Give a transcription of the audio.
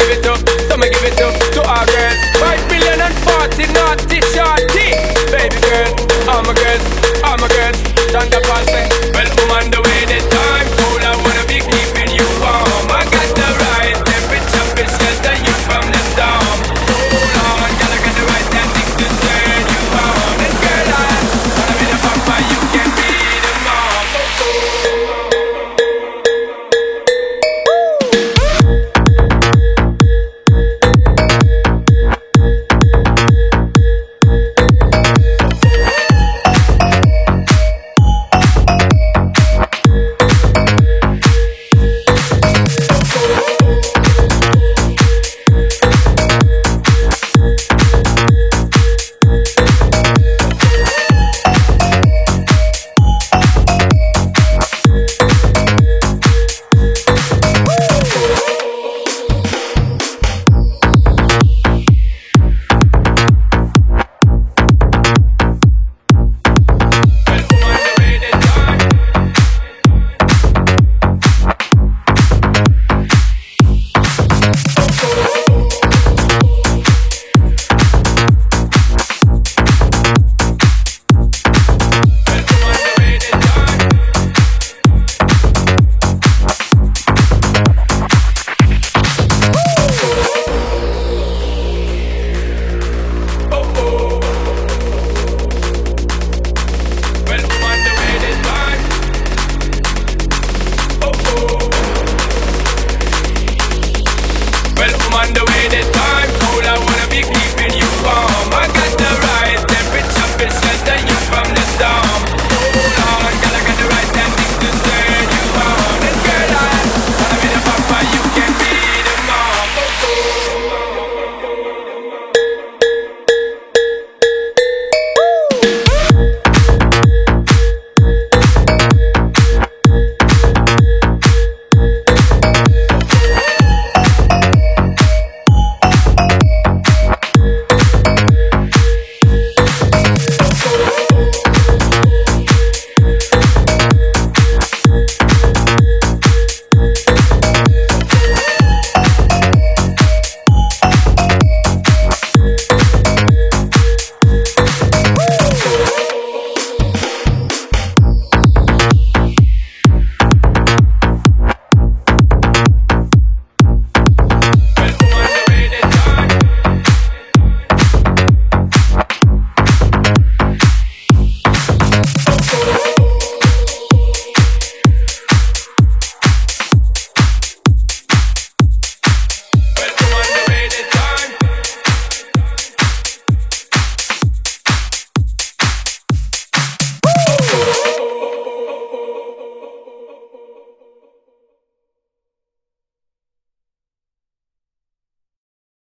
give it up, so me give it to to our girls. Five million and forty naughty shorty, baby girl, I'm a girl, I'm a girl. Santa Claus, well, woman, the way that on the way that